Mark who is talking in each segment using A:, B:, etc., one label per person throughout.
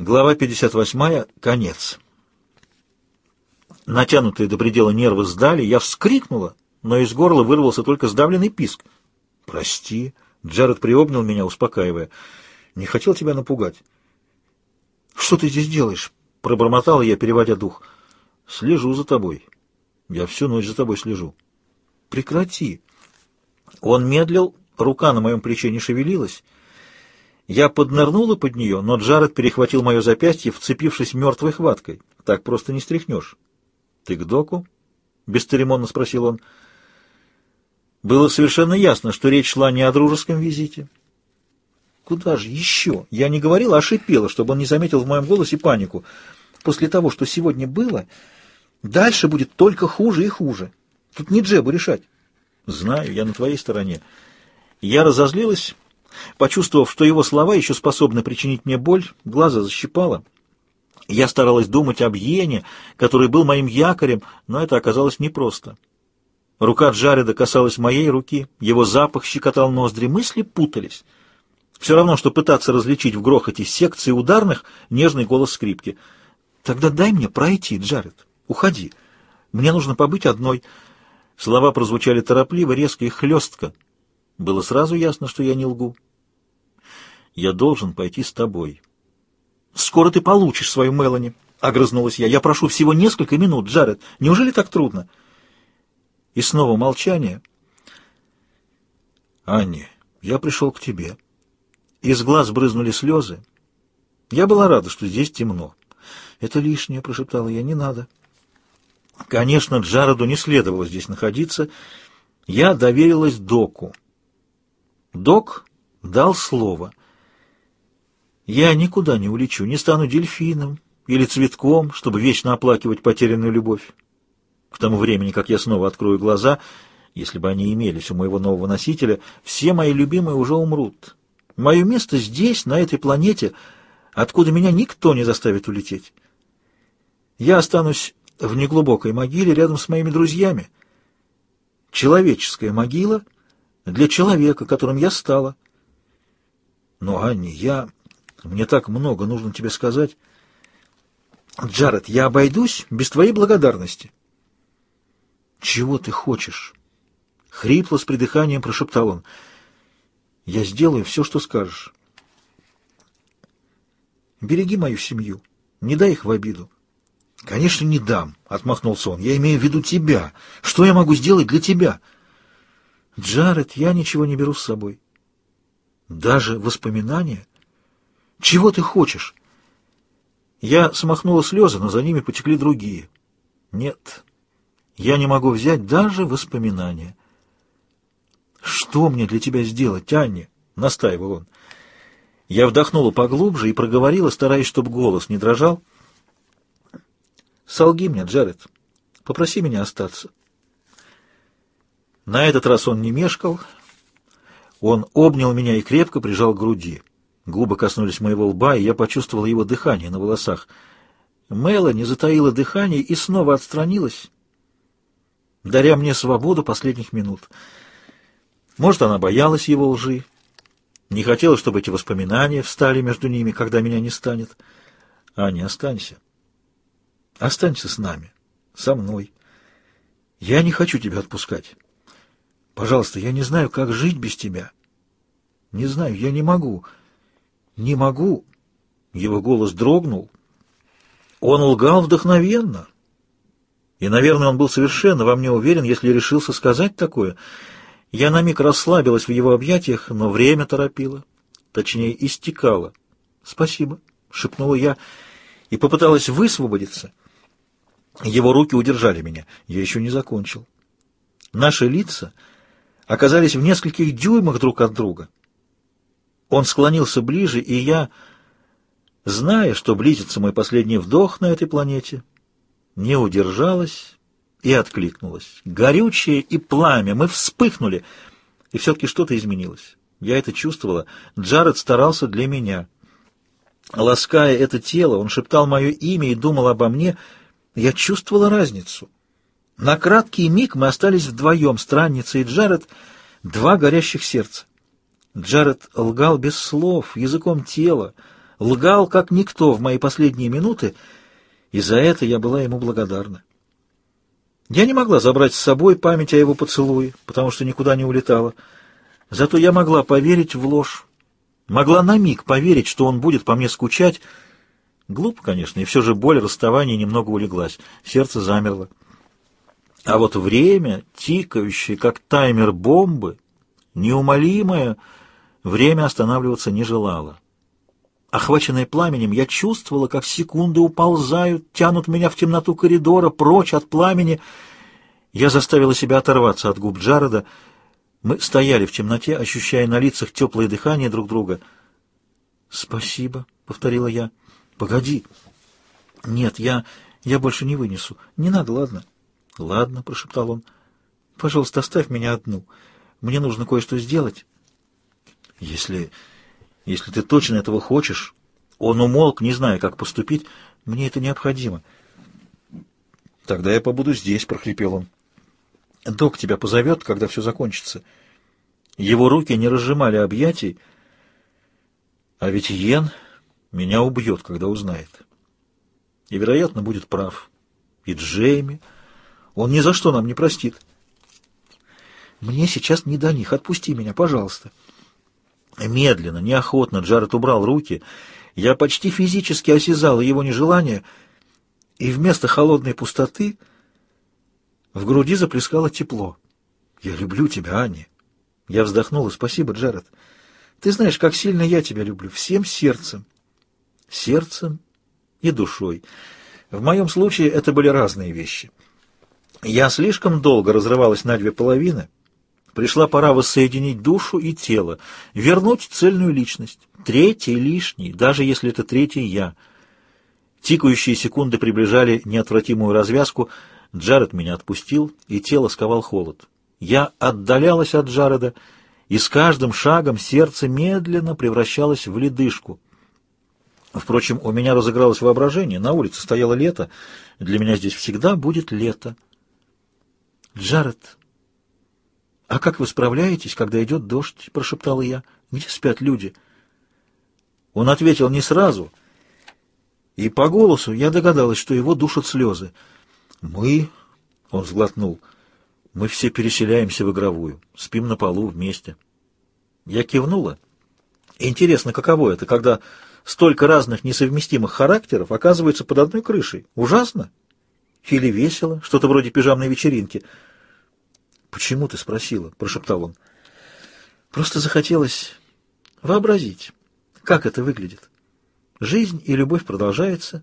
A: Глава 58. Конец. Натянутые до предела нервы сдали, я вскрикнула, но из горла вырвался только сдавленный писк. «Прости», — Джаред приобнял меня, успокаивая. «Не хотел тебя напугать». «Что ты здесь делаешь?» — пробормотала я, переводя дух. «Слежу за тобой. Я всю ночь за тобой слежу». «Прекрати». Он медлил, рука на моем плече не шевелилась. Я поднырнула под нее, но Джаред перехватил мое запястье, вцепившись мертвой хваткой. Так просто не стряхнешь. — Ты к доку? — бесцеремонно спросил он. Было совершенно ясно, что речь шла не о дружеском визите. Куда же еще? Я не говорила, а шипела, чтобы он не заметил в моем голосе панику. После того, что сегодня было, дальше будет только хуже и хуже. Тут не Джебу решать. Знаю, я на твоей стороне. Я разозлилась Почувствовав, что его слова еще способны причинить мне боль, глаза защипало. Я старалась думать об Йене, который был моим якорем, но это оказалось непросто. Рука Джареда касалась моей руки, его запах щекотал ноздри, мысли путались. Все равно, что пытаться различить в грохоте секции ударных нежный голос скрипки. «Тогда дай мне пройти, Джаред. Уходи. Мне нужно побыть одной». Слова прозвучали торопливо, резко и хлестко. Было сразу ясно, что я не лгу. Я должен пойти с тобой. Скоро ты получишь свою Мелани, — огрызнулась я. Я прошу всего несколько минут, Джаред. Неужели так трудно? И снова молчание. Анни, я пришел к тебе. Из глаз брызнули слезы. Я была рада, что здесь темно. Это лишнее, — прошептала я, — не надо. Конечно, Джареду не следовало здесь находиться. Я доверилась Доку. Док дал слово. Я никуда не улечу, не стану дельфином или цветком, чтобы вечно оплакивать потерянную любовь. К тому времени, как я снова открою глаза, если бы они имелись у моего нового носителя, все мои любимые уже умрут. Мое место здесь, на этой планете, откуда меня никто не заставит улететь. Я останусь в неглубокой могиле рядом с моими друзьями. Человеческая могила для человека, которым я стала. Но, Анни, я... Мне так много нужно тебе сказать. Джаред, я обойдусь без твоей благодарности. Чего ты хочешь? Хрипло с придыханием прошептал он. Я сделаю все, что скажешь. Береги мою семью, не дай их в обиду. Конечно, не дам, отмахнулся он. Я имею в виду тебя. Что я могу сделать для тебя? Джаред, я ничего не беру с собой. Даже воспоминания? Чего ты хочешь? Я смахнула слезы, но за ними потекли другие. Нет, я не могу взять даже воспоминания. Что мне для тебя сделать, Анне? Настаивал он. Я вдохнула поглубже и проговорила, стараясь, чтобы голос не дрожал. Солги мне, Джаред. Попроси меня остаться. На этот раз он не мешкал. Он обнял меня и крепко прижал к груди. Губы коснулись моего лба, и я почувствовал его дыхание на волосах. Мелани затаила дыхание и снова отстранилась, даря мне свободу последних минут. Может, она боялась его лжи, не хотела, чтобы эти воспоминания встали между ними, когда меня не станет. Аня, останься. Останься с нами, со мной. Я не хочу тебя отпускать. Пожалуйста, я не знаю, как жить без тебя. Не знаю, я не могу. «Не могу». Его голос дрогнул. Он лгал вдохновенно. И, наверное, он был совершенно во мне уверен, если решился сказать такое. Я на миг расслабилась в его объятиях, но время торопило. Точнее, истекало. «Спасибо», — шепнула я и попыталась высвободиться. Его руки удержали меня. Я еще не закончил. Наши лица оказались в нескольких дюймах друг от друга. Он склонился ближе, и я, зная, что близится мой последний вдох на этой планете, не удержалась и откликнулась. Горючее и пламя, мы вспыхнули, и все-таки что-то изменилось. Я это чувствовала. Джаред старался для меня. Лаская это тело, он шептал мое имя и думал обо мне. Я чувствовала разницу. На краткий миг мы остались вдвоем, странница и Джаред, два горящих сердца. Джаред лгал без слов, языком тела, лгал как никто в мои последние минуты, и за это я была ему благодарна. Я не могла забрать с собой память о его поцелуе, потому что никуда не улетала. Зато я могла поверить в ложь. Могла на миг поверить, что он будет по мне скучать. Глупо, конечно, и все же боль расставания немного улеглась. Сердце замерло. А вот время, тикающее, как таймер бомбы, неумолимое, время останавливаться не желало. Охваченная пламенем, я чувствовала, как секунды уползают, тянут меня в темноту коридора, прочь от пламени. Я заставила себя оторваться от губ Джареда. Мы стояли в темноте, ощущая на лицах теплое дыхание друг друга. «Спасибо», — повторила я. «Погоди». «Нет, я... я больше не вынесу. Не надо, ладно?» «Ладно», — прошептал он. «Пожалуйста, оставь меня одну. Мне нужно кое-что сделать». «Если... если ты точно этого хочешь...» Он умолк, не зная, как поступить. «Мне это необходимо». «Тогда я побуду здесь», — прохрипел он. «Док тебя позовет, когда все закончится». Его руки не разжимали объятий, а ведь Йен меня убьет, когда узнает. И, вероятно, будет прав. И Джейми... Он ни за что нам не простит. Мне сейчас не до них. Отпусти меня, пожалуйста. Медленно, неохотно Джаред убрал руки. Я почти физически осязал его нежелание, и вместо холодной пустоты в груди заплескало тепло. «Я люблю тебя, Аня». Я вздохнула. «Спасибо, Джаред. Ты знаешь, как сильно я тебя люблю. Всем сердцем». Сердцем и душой. В моем случае это были разные вещи. Я слишком долго разрывалась на две половины. Пришла пора воссоединить душу и тело, вернуть цельную личность. Третий лишний, даже если это третий я. Тикающие секунды приближали неотвратимую развязку. Джаред меня отпустил, и тело сковал холод. Я отдалялась от Джареда, и с каждым шагом сердце медленно превращалось в ледышку. Впрочем, у меня разыгралось воображение. На улице стояло лето. Для меня здесь всегда будет лето. «Джаред, а как вы справляетесь, когда идет дождь?» — прошептала я. «Где спят люди?» Он ответил не сразу, и по голосу я догадалась, что его душат слезы. «Мы...» — он сглотнул. «Мы все переселяемся в игровую, спим на полу вместе». Я кивнула. Интересно, каково это, когда столько разных несовместимых характеров оказывается под одной крышей? Ужасно? Или весело, что-то вроде пижамной вечеринки — «Почему ты спросила?» — прошептал он. «Просто захотелось вообразить, как это выглядит. Жизнь и любовь продолжается.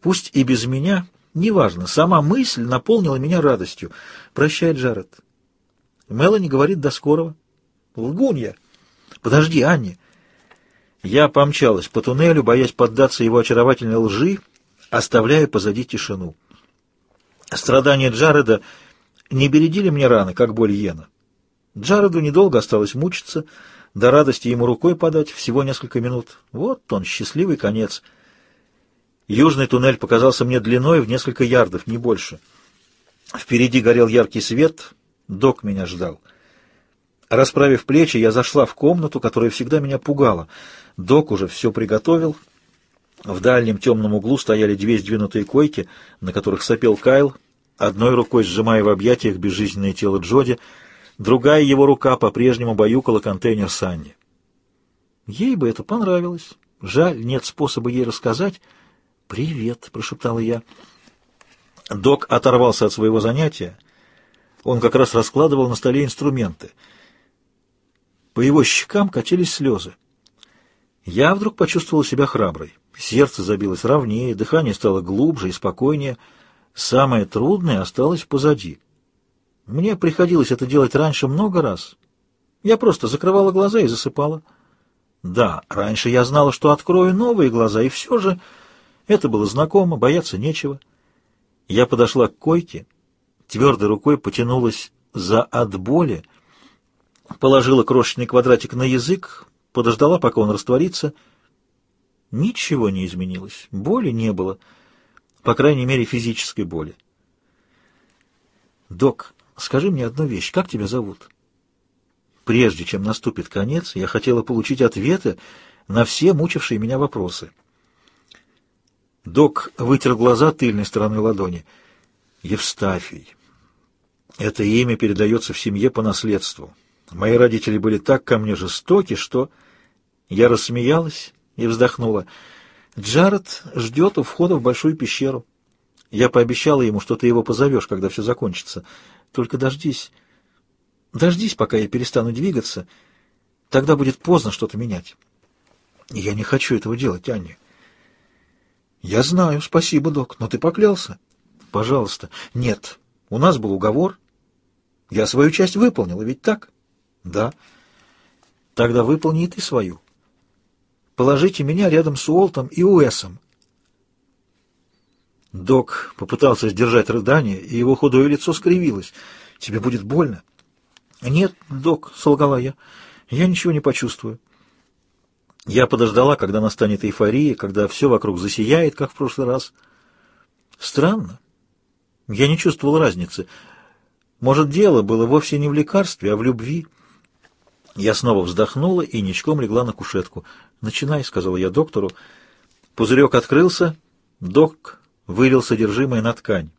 A: Пусть и без меня, неважно, сама мысль наполнила меня радостью. Прощай, Джаред. Мелани говорит «до скорого». Лгунья. Подожди, Анни. Я помчалась по туннелю, боясь поддаться его очаровательной лжи, оставляя позади тишину. Страдания Джареда не бередили мне раны, как боль Йена. Джареду недолго осталось мучиться, до радости ему рукой подать, всего несколько минут. Вот он, счастливый конец. Южный туннель показался мне длиной в несколько ярдов, не больше. Впереди горел яркий свет, док меня ждал. Расправив плечи, я зашла в комнату, которая всегда меня пугала. Док уже все приготовил. В дальнем темном углу стояли две сдвинутые койки, на которых сопел Кайл, одной рукой сжимая в объятиях безжизненное тело Джоди, другая его рука по-прежнему баюкала контейнер Санни. Ей бы это понравилось. Жаль, нет способа ей рассказать. «Привет», — прошептала я. Док оторвался от своего занятия. Он как раз раскладывал на столе инструменты. По его щекам катились слезы. Я вдруг почувствовал себя храброй. Сердце забилось ровнее, дыхание стало глубже и спокойнее — Самое трудное осталось позади. Мне приходилось это делать раньше много раз. Я просто закрывала глаза и засыпала. Да, раньше я знала, что открою новые глаза, и все же это было знакомо, бояться нечего. Я подошла к койке, твердой рукой потянулась за от боли, положила крошечный квадратик на язык, подождала, пока он растворится. Ничего не изменилось, боли не было по крайней мере, физической боли. «Док, скажи мне одну вещь. Как тебя зовут?» Прежде чем наступит конец, я хотела получить ответы на все мучившие меня вопросы. Док вытер глаза тыльной стороной ладони. Евстафий. Это имя передается в семье по наследству. Мои родители были так ко мне жестоки, что... Я рассмеялась и вздохнула. Джаред ждет у входа в большую пещеру. Я пообещала ему, что ты его позовешь, когда все закончится. Только дождись. Дождись, пока я перестану двигаться. Тогда будет поздно что-то менять. Я не хочу этого делать, Анни. Я знаю, спасибо, док, но ты поклялся. Пожалуйста. Нет, у нас был уговор. Я свою часть выполнила, ведь так? Да. Тогда выполни и ты свою. Положите меня рядом с Уолтом и Уэсом. Док попытался сдержать рыдание, и его худое лицо скривилось. «Тебе будет больно?» «Нет, док», — солгала я, — «я ничего не почувствую». Я подождала, когда настанет эйфория, когда все вокруг засияет, как в прошлый раз. Странно. Я не чувствовал разницы. Может, дело было вовсе не в лекарстве, а в любви. Я снова вздохнула и ничком легла на кушетку. «Начинай», — сказала я доктору. Пузырек открылся. Док вылил содержимое на ткань.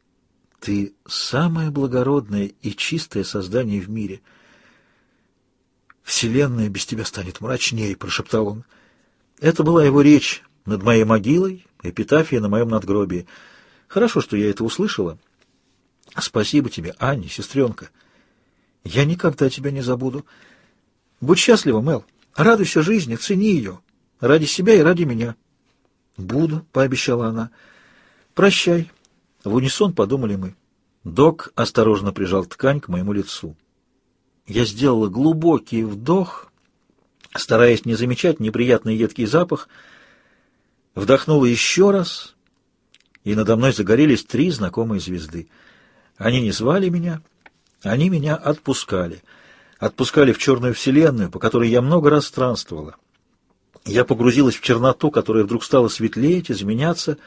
A: «Ты самое благородное и чистое создание в мире». «Вселенная без тебя станет мрачнее», — прошептал он. Это была его речь над моей могилой, эпитафия на моем надгробии. Хорошо, что я это услышала. Спасибо тебе, Аня, сестренка. Я никогда тебя не забуду. Будь счастлива, Мел. Радуйся жизни, цени ее. Ради себя и ради меня. Буду, — пообещала она. Прощай. В унисон подумали мы. Док осторожно прижал ткань к моему лицу. Я сделала глубокий вдох стараясь не замечать неприятный едкий запах, вдохнула еще раз, и надо мной загорелись три знакомые звезды. Они не звали меня, они меня отпускали. Отпускали в черную вселенную, по которой я много раз странствовала. Я погрузилась в черноту, которая вдруг стала светлеть, изменяться.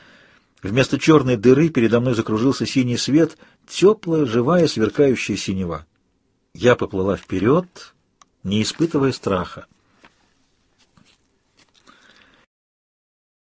A: Вместо черной дыры передо мной закружился синий свет, теплая, живая, сверкающая синева. Я поплыла вперед, не испытывая страха.